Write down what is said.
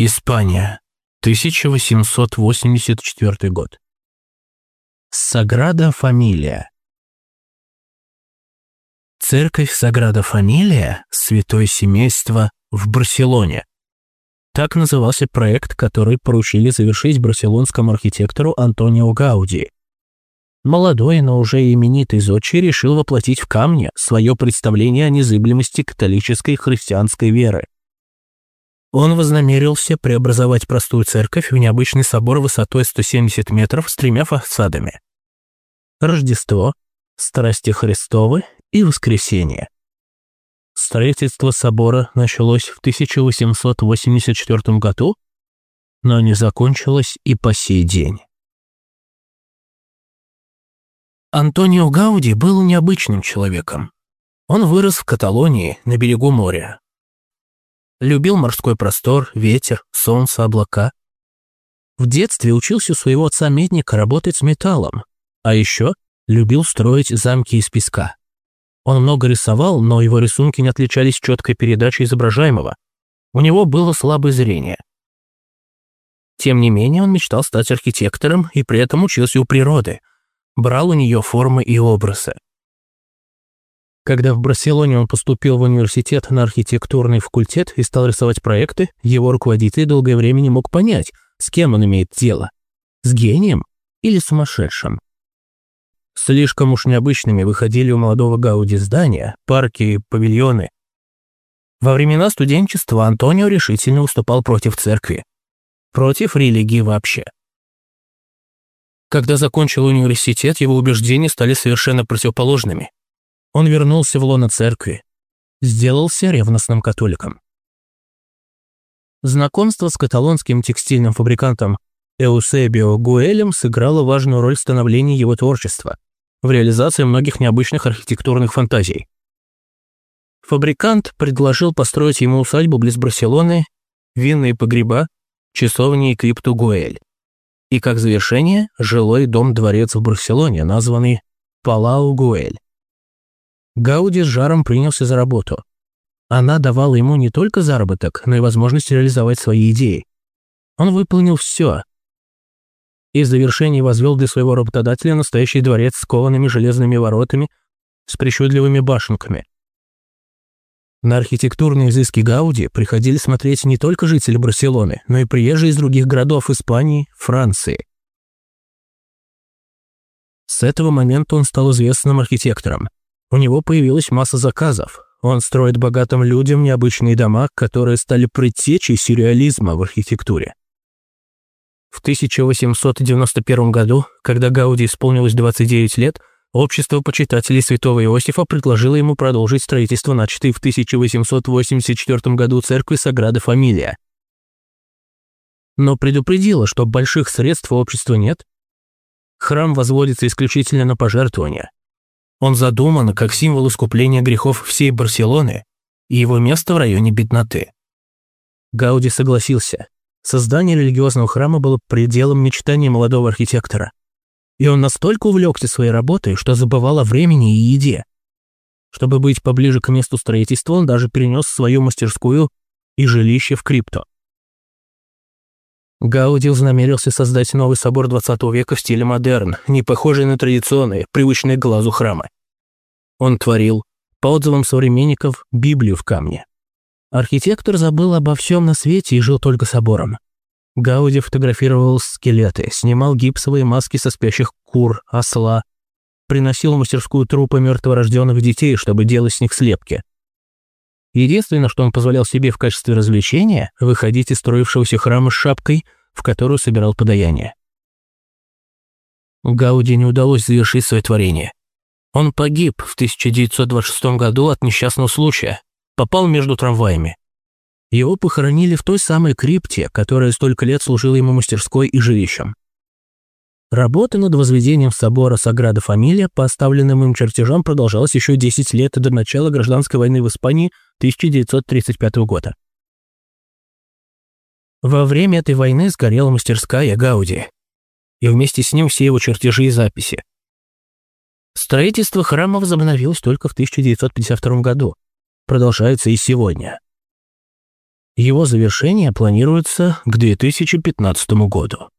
Испания, 1884 год. Саграда Фамилия. Церковь Саграда Фамилия, святое семейство в Барселоне. Так назывался проект, который поручили завершить барселонскому архитектору Антонио Гауди. Молодой, но уже именитый зодчий решил воплотить в камне свое представление о незыблемости католической христианской веры. Он вознамерился преобразовать простую церковь в необычный собор высотой 170 метров с тремя фасадами. Рождество, Страсти Христовы и Воскресенье. Строительство собора началось в 1884 году, но не закончилось и по сей день. Антонио Гауди был необычным человеком. Он вырос в Каталонии на берегу моря. Любил морской простор, ветер, солнце, облака. В детстве учился у своего отца-медника работать с металлом, а еще любил строить замки из песка. Он много рисовал, но его рисунки не отличались четкой передачей изображаемого. У него было слабое зрение. Тем не менее, он мечтал стать архитектором и при этом учился у природы – брал у нее формы и образы. Когда в Барселоне он поступил в университет на архитектурный факультет и стал рисовать проекты, его руководитель долгое время не мог понять, с кем он имеет дело – с гением или сумасшедшим. Слишком уж необычными выходили у молодого Гауди здания, парки павильоны. Во времена студенчества Антонио решительно выступал против церкви, против религии вообще. Когда закончил университет, его убеждения стали совершенно противоположными. Он вернулся в лоно церкви, сделался ревностным католиком. Знакомство с каталонским текстильным фабрикантом Эусебио Гуэлем сыграло важную роль в становлении его творчества, в реализации многих необычных архитектурных фантазий. Фабрикант предложил построить ему усадьбу близ Барселоны, винные погреба, часовни и крипту Гуэль и как завершение жилой дом-дворец в Барселоне, названный Палау-Гуэль. Гауди с жаром принялся за работу. Она давала ему не только заработок, но и возможность реализовать свои идеи. Он выполнил все. И в завершении возвел для своего работодателя настоящий дворец с коваными железными воротами, с причудливыми башенками – на архитектурные изыски Гауди приходили смотреть не только жители Барселоны, но и приезжие из других городов Испании, Франции. С этого момента он стал известным архитектором. У него появилась масса заказов. Он строит богатым людям необычные дома, которые стали предтечей сюрреализма в архитектуре. В 1891 году, когда Гауди исполнилось 29 лет, Общество почитателей святого Иосифа предложило ему продолжить строительство начатой в 1884 году церкви Саграда Фамилия. Но предупредило, что больших средств у общества нет. Храм возводится исключительно на пожертвования. Он задуман как символ искупления грехов всей Барселоны и его место в районе бедноты. Гауди согласился. Создание религиозного храма было пределом мечтаний молодого архитектора. И он настолько увлекся своей работой, что забывал о времени и еде. Чтобы быть поближе к месту строительства, он даже перенес свою мастерскую и жилище в крипто. Гауди вознамерился создать новый собор 20 века в стиле модерн, не похожий на традиционные, привычные глазу храмы. Он творил, по отзывам современников, Библию в камне. Архитектор забыл обо всем на свете и жил только собором. Гауди фотографировал скелеты, снимал гипсовые маски со спящих кур, осла, приносил в мастерскую трупы мертворожденных детей, чтобы делать с них слепки. Единственное, что он позволял себе в качестве развлечения, выходить из строившегося храма с шапкой, в которую собирал подаяние. Гауди не удалось завершить свое творение. Он погиб в 1926 году от несчастного случая, попал между трамваями. Его похоронили в той самой крипте, которая столько лет служила ему мастерской и жилищем. Работа над возведением собора Саграда Фамилия по оставленным им чертежам продолжалась еще 10 лет до начала гражданской войны в Испании 1935 года. Во время этой войны сгорела мастерская Гауди, и вместе с ним все его чертежи и записи. Строительство храма возобновилось только в 1952 году, продолжается и сегодня. Его завершение планируется к 2015 году.